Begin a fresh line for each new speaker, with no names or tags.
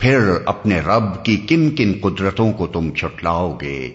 پھر اپنے رب کی کن کن قدرتوں کو تم چھٹلاؤ گے؟